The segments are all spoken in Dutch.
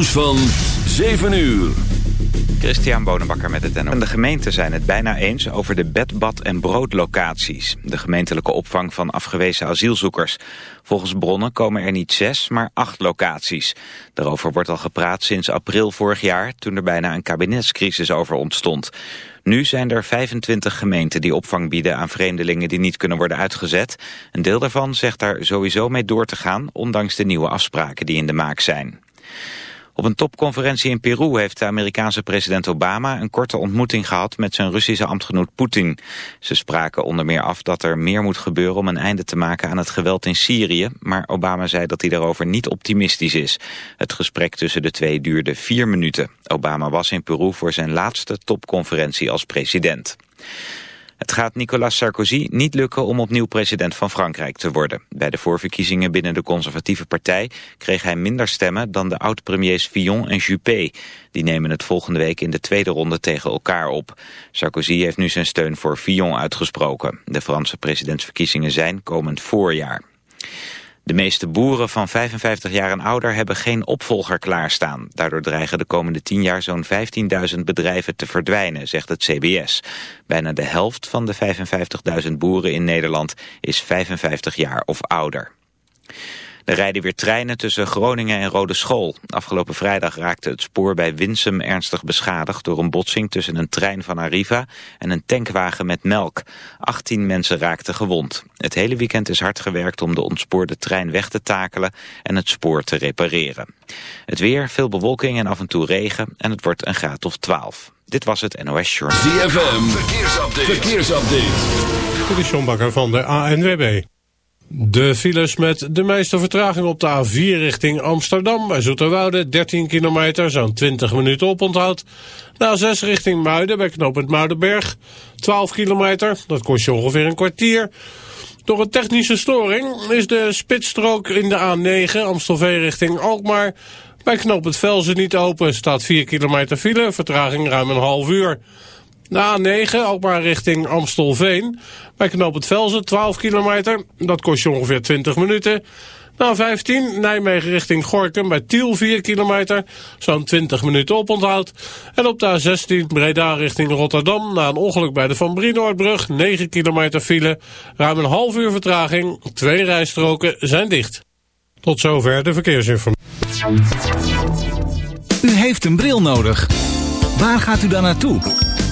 nieuws van 7 uur. Christian Bonenbakker met het NO. De gemeenten zijn het bijna eens over de bed, bad en broodlocaties. De gemeentelijke opvang van afgewezen asielzoekers. Volgens bronnen komen er niet zes, maar acht locaties. Daarover wordt al gepraat sinds april vorig jaar... toen er bijna een kabinetscrisis over ontstond. Nu zijn er 25 gemeenten die opvang bieden aan vreemdelingen die niet kunnen worden uitgezet. Een deel daarvan zegt daar sowieso mee door te gaan, ondanks de nieuwe afspraken die in de maak zijn. Op een topconferentie in Peru heeft de Amerikaanse president Obama een korte ontmoeting gehad met zijn Russische ambtgenoot Poetin. Ze spraken onder meer af dat er meer moet gebeuren om een einde te maken aan het geweld in Syrië, maar Obama zei dat hij daarover niet optimistisch is. Het gesprek tussen de twee duurde vier minuten. Obama was in Peru voor zijn laatste topconferentie als president. Het gaat Nicolas Sarkozy niet lukken om opnieuw president van Frankrijk te worden. Bij de voorverkiezingen binnen de conservatieve partij kreeg hij minder stemmen dan de oud-premiers Fillon en Juppé. Die nemen het volgende week in de tweede ronde tegen elkaar op. Sarkozy heeft nu zijn steun voor Fillon uitgesproken. De Franse presidentsverkiezingen zijn komend voorjaar. De meeste boeren van 55 jaar en ouder hebben geen opvolger klaarstaan. Daardoor dreigen de komende 10 jaar zo'n 15.000 bedrijven te verdwijnen, zegt het CBS. Bijna de helft van de 55.000 boeren in Nederland is 55 jaar of ouder. Er rijden weer treinen tussen Groningen en Rode School. Afgelopen vrijdag raakte het spoor bij Winsum ernstig beschadigd... door een botsing tussen een trein van Arriva en een tankwagen met melk. 18 mensen raakten gewond. Het hele weekend is hard gewerkt om de ontspoorde trein weg te takelen... en het spoor te repareren. Het weer, veel bewolking en af en toe regen... en het wordt een graad of 12. Dit was het NOS Journal. ZFM, verkeersupdate. verkeersupdate. Dit is Bakker van de ANWB. De files met de meeste vertraging op de A4 richting Amsterdam bij Zoeterwoude, 13 kilometer, zo'n 20 minuten oponthoud. De A6 richting Muiden bij knooppunt Muidenberg, 12 kilometer, dat kost je ongeveer een kwartier. Door een technische storing is de spitsstrook in de A9 Amstelveen richting Alkmaar bij knooppunt Velzen niet open, staat 4 kilometer file, vertraging ruim een half uur. De A9, ook maar richting Amstelveen. Bij knoop het Velzen, 12 kilometer. Dat kost je ongeveer 20 minuten. Na 15, Nijmegen richting Gorkum bij Tiel 4 kilometer. Zo'n 20 minuten oponthoud. En op de A16 Breda richting Rotterdam. Na een ongeluk bij de Van Brienoordbrug. 9 kilometer file. Ruim een half uur vertraging. Twee rijstroken zijn dicht. Tot zover de verkeersinformatie. U heeft een bril nodig. Waar gaat u dan naartoe?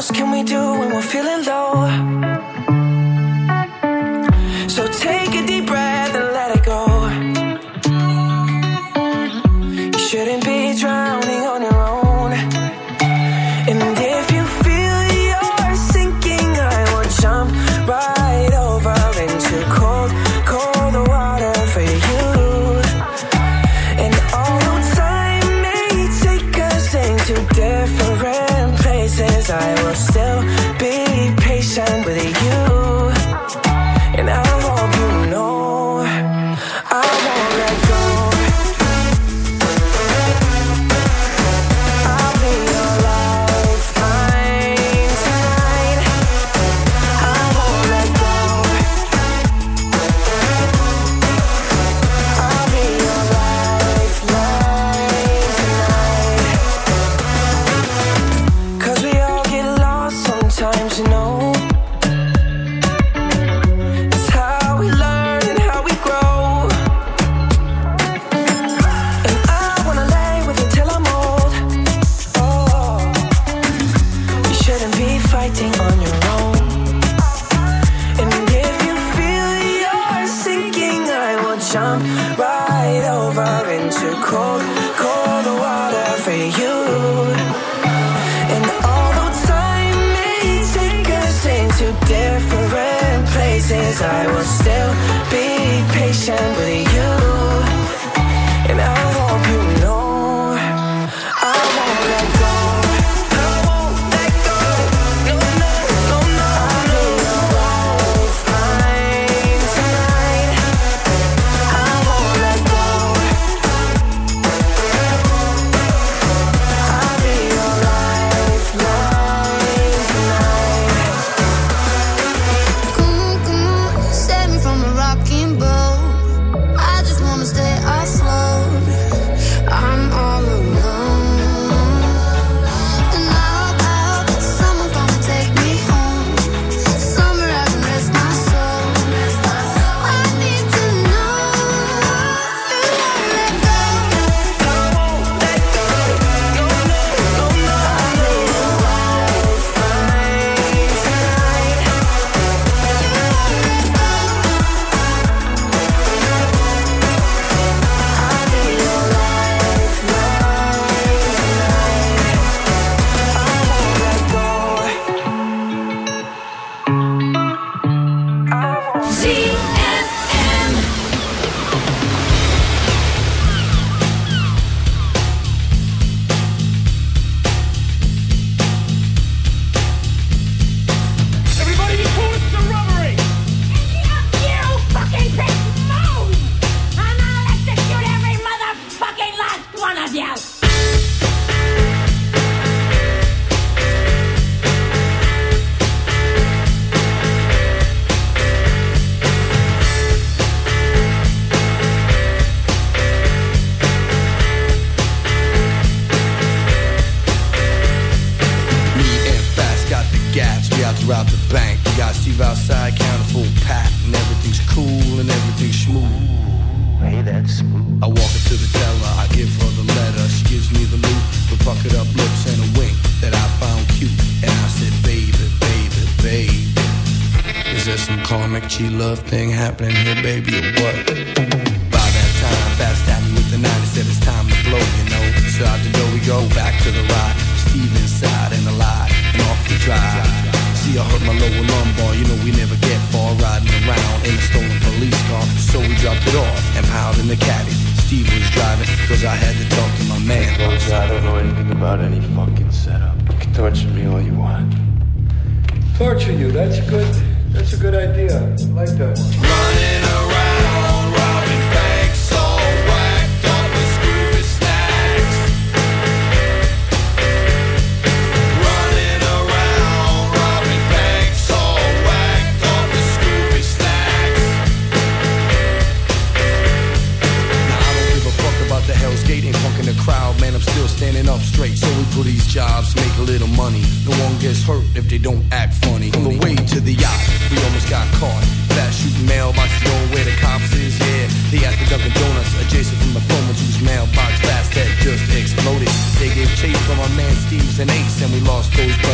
Else can we do when we're feeling low?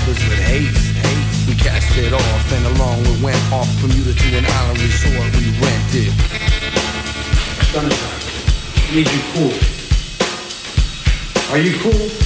others with haste. We cast it off and along we went off from Bermuda to an island resort we rented. Sunshine, need you cool. Are you cool?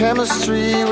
chemistry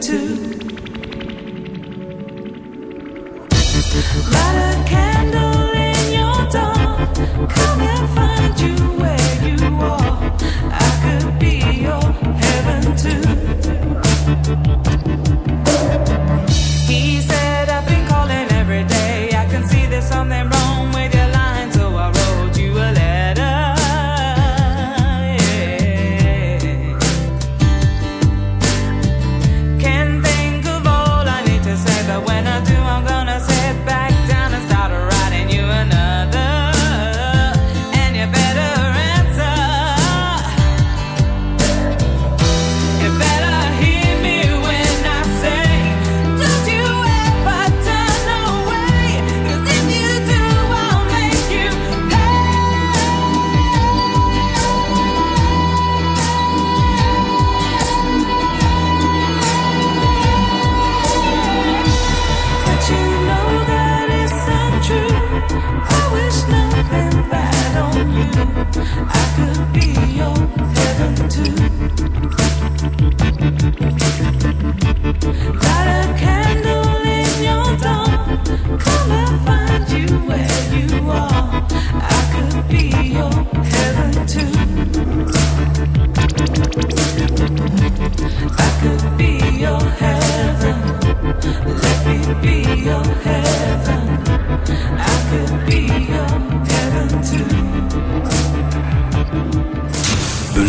Light a candle in your dark. Come and find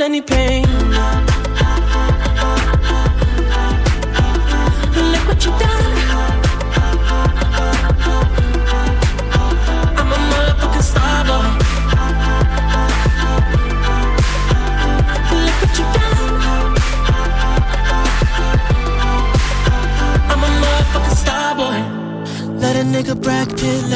any pain.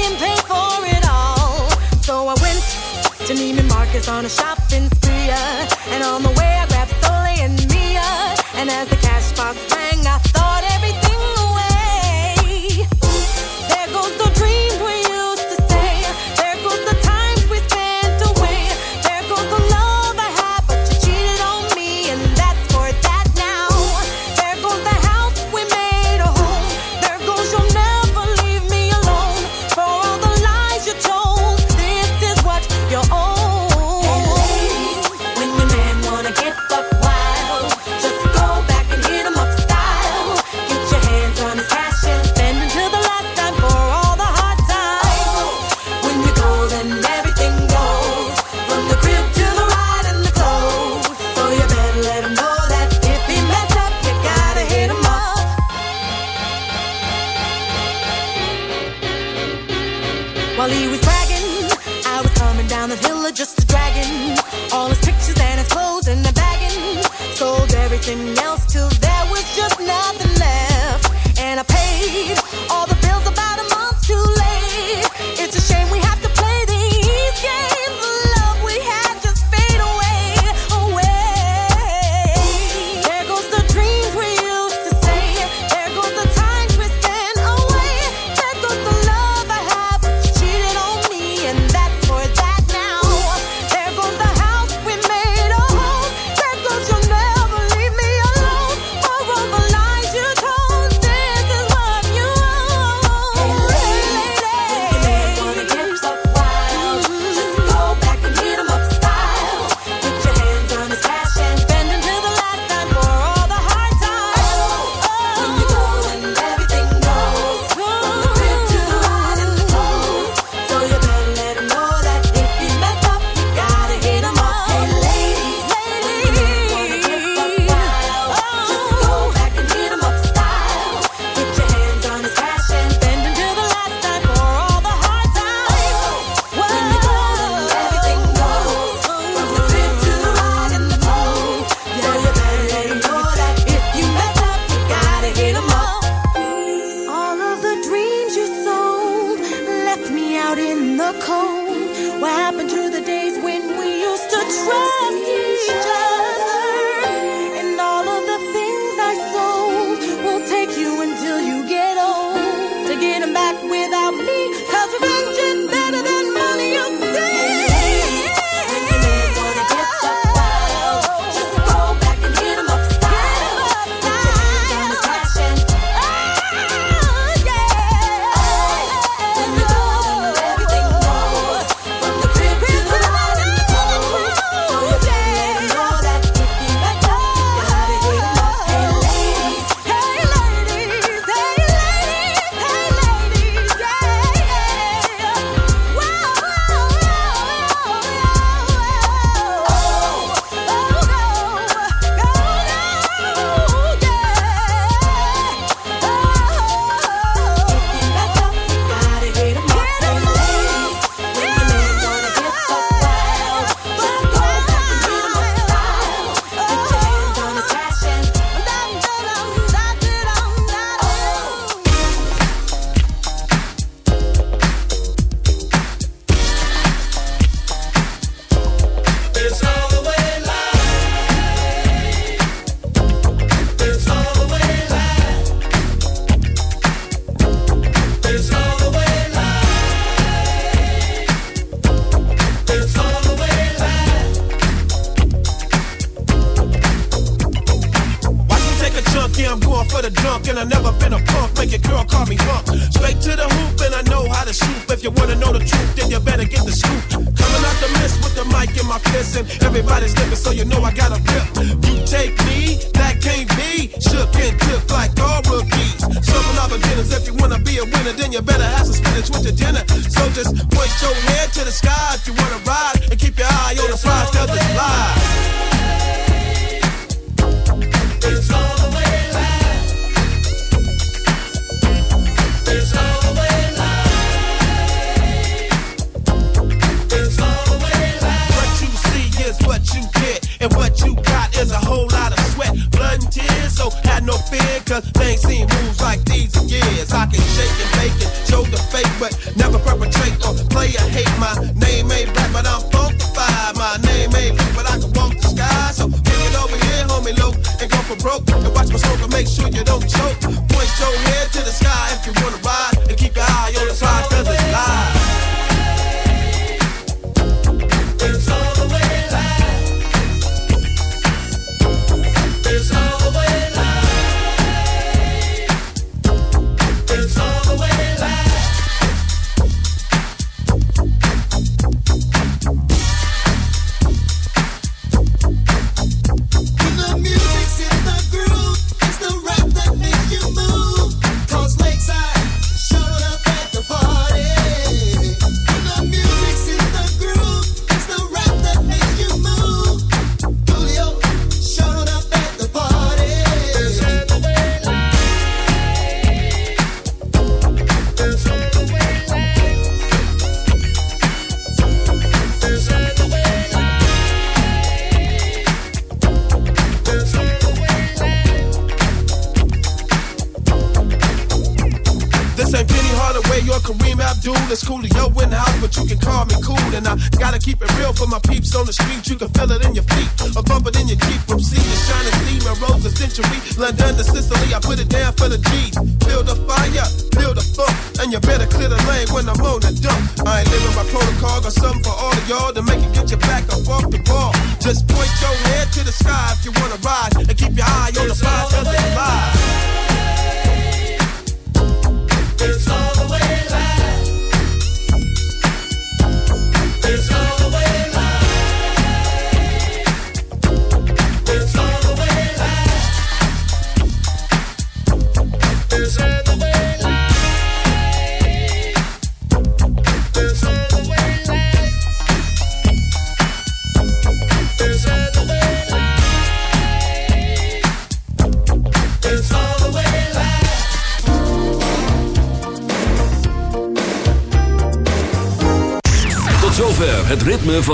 can pay for it all. So I went to Neiman Marcus on a shopping spree, uh, and on the way I grabbed Soleil and Mia, and as the